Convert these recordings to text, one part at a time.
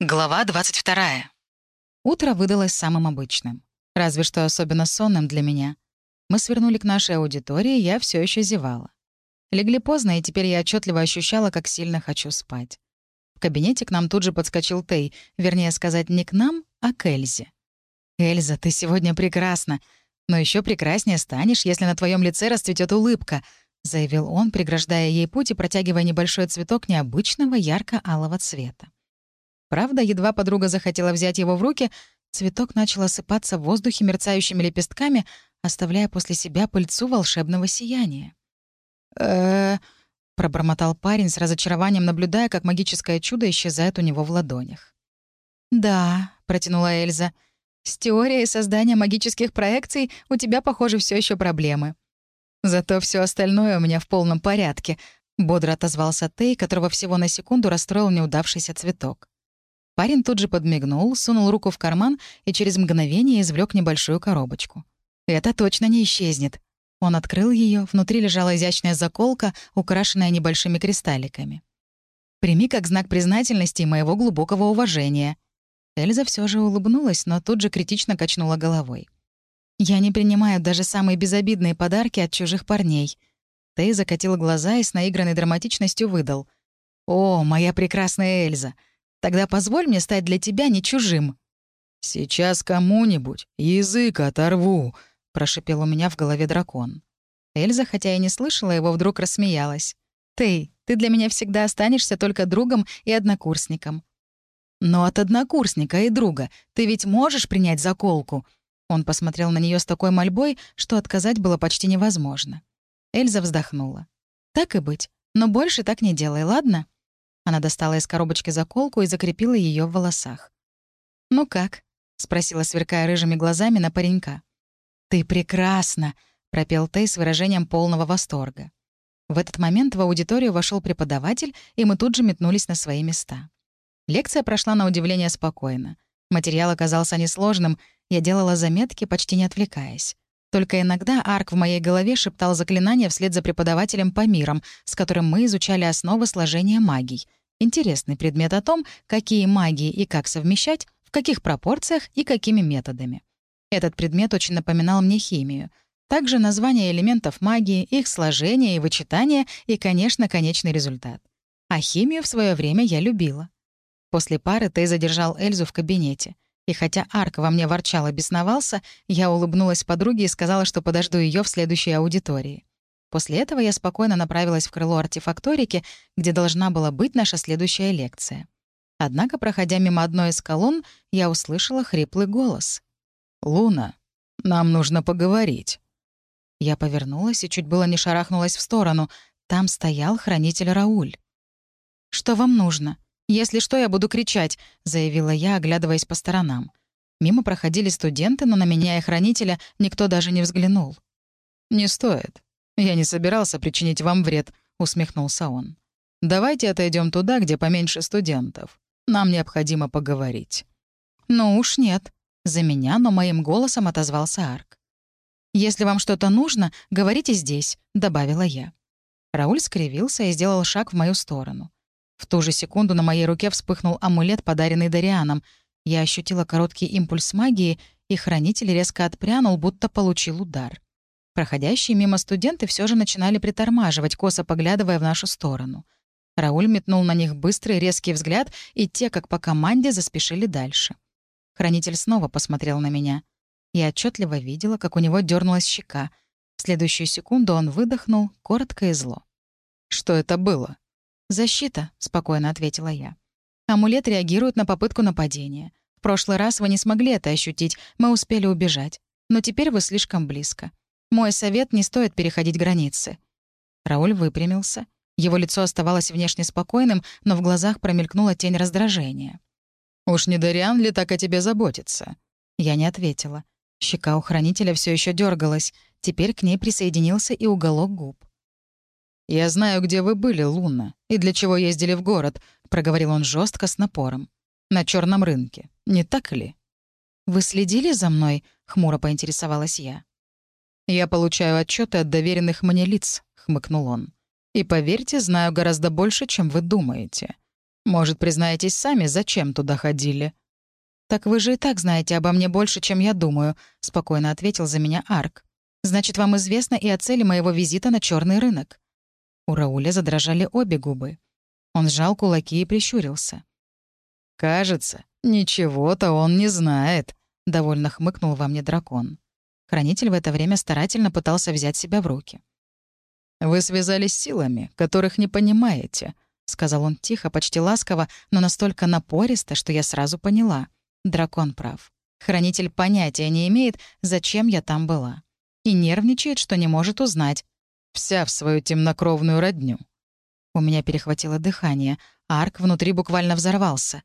Глава 22. Утро выдалось самым обычным. Разве что особенно сонным для меня. Мы свернули к нашей аудитории, я все еще зевала. Легли поздно, и теперь я отчетливо ощущала, как сильно хочу спать. В кабинете к нам тут же подскочил Тей, вернее сказать, не к нам, а к Эльзе. «Эльза, ты сегодня прекрасна, но еще прекраснее станешь, если на твоем лице расцветет улыбка», — заявил он, преграждая ей путь и протягивая небольшой цветок необычного ярко-алого цвета. Правда, едва подруга захотела взять его в руки, цветок начал осыпаться в воздухе мерцающими лепестками, оставляя после себя пыльцу волшебного сияния. э пробормотал парень с разочарованием, наблюдая, как магическое чудо исчезает у него в ладонях. «Да», — протянула Эльза, — «с теорией создания магических проекций у тебя, похоже, все еще проблемы». «Зато все остальное у меня в полном порядке», — бодро отозвался Тей, которого всего на секунду расстроил неудавшийся цветок. Парень тут же подмигнул, сунул руку в карман и через мгновение извлек небольшую коробочку. «Это точно не исчезнет». Он открыл ее, внутри лежала изящная заколка, украшенная небольшими кристалликами. «Прими как знак признательности и моего глубокого уважения». Эльза все же улыбнулась, но тут же критично качнула головой. «Я не принимаю даже самые безобидные подарки от чужих парней». Тей закатил глаза и с наигранной драматичностью выдал. «О, моя прекрасная Эльза! Тогда позволь мне стать для тебя не чужим». «Сейчас кому-нибудь язык оторву», — прошипел у меня в голове дракон. Эльза, хотя и не слышала его, вдруг рассмеялась. «Ты, ты для меня всегда останешься только другом и однокурсником». «Но от однокурсника и друга ты ведь можешь принять заколку?» Он посмотрел на нее с такой мольбой, что отказать было почти невозможно. Эльза вздохнула. «Так и быть, но больше так не делай, ладно?» Она достала из коробочки заколку и закрепила ее в волосах. «Ну как?» — спросила, сверкая рыжими глазами на паренька. «Ты прекрасна!» — пропел Тей с выражением полного восторга. В этот момент в аудиторию вошел преподаватель, и мы тут же метнулись на свои места. Лекция прошла на удивление спокойно. Материал оказался несложным, я делала заметки, почти не отвлекаясь. Только иногда Арк в моей голове шептал заклинания вслед за преподавателем по мирам, с которым мы изучали основы сложения магий. Интересный предмет о том, какие магии и как совмещать, в каких пропорциях и какими методами. Этот предмет очень напоминал мне химию. Также название элементов магии, их сложение и вычитание и, конечно, конечный результат. А химию в свое время я любила. После пары Тей задержал Эльзу в кабинете. И хотя Арк во мне ворчал и бесновался, я улыбнулась подруге и сказала, что подожду ее в следующей аудитории. После этого я спокойно направилась в крыло артефакторики, где должна была быть наша следующая лекция. Однако, проходя мимо одной из колонн, я услышала хриплый голос. «Луна, нам нужно поговорить». Я повернулась и чуть было не шарахнулась в сторону. Там стоял хранитель Рауль. «Что вам нужно? Если что, я буду кричать», — заявила я, оглядываясь по сторонам. Мимо проходили студенты, но на меня и хранителя никто даже не взглянул. «Не стоит. «Я не собирался причинить вам вред», — усмехнулся он. «Давайте отойдем туда, где поменьше студентов. Нам необходимо поговорить». «Ну уж нет. За меня, но моим голосом отозвался Арк. «Если вам что-то нужно, говорите здесь», — добавила я. Рауль скривился и сделал шаг в мою сторону. В ту же секунду на моей руке вспыхнул амулет, подаренный Дарианом. Я ощутила короткий импульс магии, и хранитель резко отпрянул, будто получил удар. Проходящие мимо студенты все же начинали притормаживать, косо поглядывая в нашу сторону. Рауль метнул на них быстрый резкий взгляд, и те, как по команде, заспешили дальше. Хранитель снова посмотрел на меня. Я отчетливо видела, как у него дернулась щека. В следующую секунду он выдохнул, коротко и зло. «Что это было?» «Защита», — спокойно ответила я. «Амулет реагирует на попытку нападения. В прошлый раз вы не смогли это ощутить, мы успели убежать. Но теперь вы слишком близко. Мой совет — не стоит переходить границы». Рауль выпрямился. Его лицо оставалось внешне спокойным, но в глазах промелькнула тень раздражения. «Уж не Дариан ли так о тебе заботится?» Я не ответила. Щека у хранителя все еще дергалась. Теперь к ней присоединился и уголок губ. «Я знаю, где вы были, Луна, и для чего ездили в город», — проговорил он жестко с напором. «На черном рынке. Не так ли?» «Вы следили за мной?» — хмуро поинтересовалась я. «Я получаю отчеты от доверенных мне лиц», — хмыкнул он. «И поверьте, знаю гораздо больше, чем вы думаете. Может, признаетесь сами, зачем туда ходили?» «Так вы же и так знаете обо мне больше, чем я думаю», — спокойно ответил за меня Арк. «Значит, вам известно и о цели моего визита на черный рынок». У Рауля задрожали обе губы. Он сжал кулаки и прищурился. «Кажется, ничего-то он не знает», — довольно хмыкнул во мне дракон. Хранитель в это время старательно пытался взять себя в руки. «Вы связались силами, которых не понимаете», — сказал он тихо, почти ласково, но настолько напористо, что я сразу поняла. Дракон прав. Хранитель понятия не имеет, зачем я там была. И нервничает, что не может узнать. Вся в свою темнокровную родню. У меня перехватило дыхание, арк внутри буквально взорвался.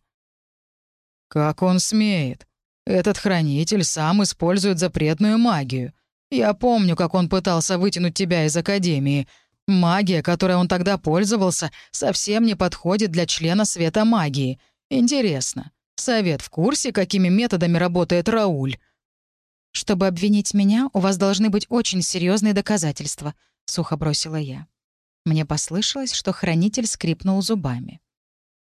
«Как он смеет? Этот хранитель сам использует запретную магию. Я помню, как он пытался вытянуть тебя из Академии. Магия, которой он тогда пользовался, совсем не подходит для члена света магии. Интересно, совет в курсе, какими методами работает Рауль?» «Чтобы обвинить меня, у вас должны быть очень серьезные доказательства», — сухо бросила я. Мне послышалось, что хранитель скрипнул зубами.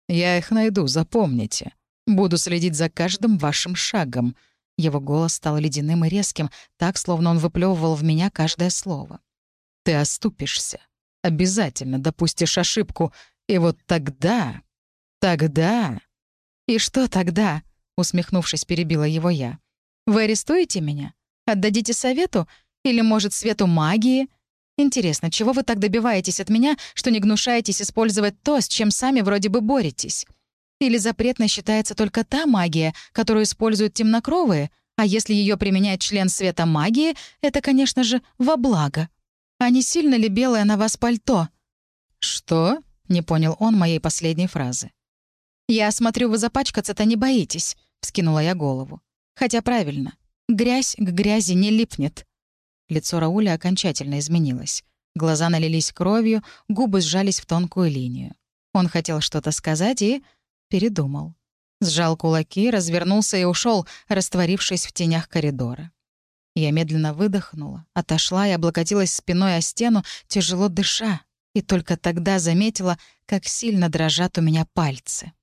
«Я их найду, запомните. Буду следить за каждым вашим шагом». Его голос стал ледяным и резким, так, словно он выплевывал в меня каждое слово. «Ты оступишься. Обязательно допустишь ошибку. И вот тогда... Тогда...» «И что тогда?» — усмехнувшись, перебила его я. «Вы арестуете меня? Отдадите совету? Или, может, свету магии? Интересно, чего вы так добиваетесь от меня, что не гнушаетесь использовать то, с чем сами вроде бы боретесь? Или запретно считается только та магия, которую используют темнокровые, а если ее применяет член света магии, это, конечно же, во благо. А не сильно ли белое на вас пальто? «Что?» — не понял он моей последней фразы. «Я смотрю, вы запачкаться-то не боитесь», — вскинула я голову. «Хотя правильно. Грязь к грязи не липнет». Лицо Рауля окончательно изменилось. Глаза налились кровью, губы сжались в тонкую линию. Он хотел что-то сказать и передумал. Сжал кулаки, развернулся и ушел, растворившись в тенях коридора. Я медленно выдохнула, отошла и облокотилась спиной о стену, тяжело дыша, и только тогда заметила, как сильно дрожат у меня пальцы.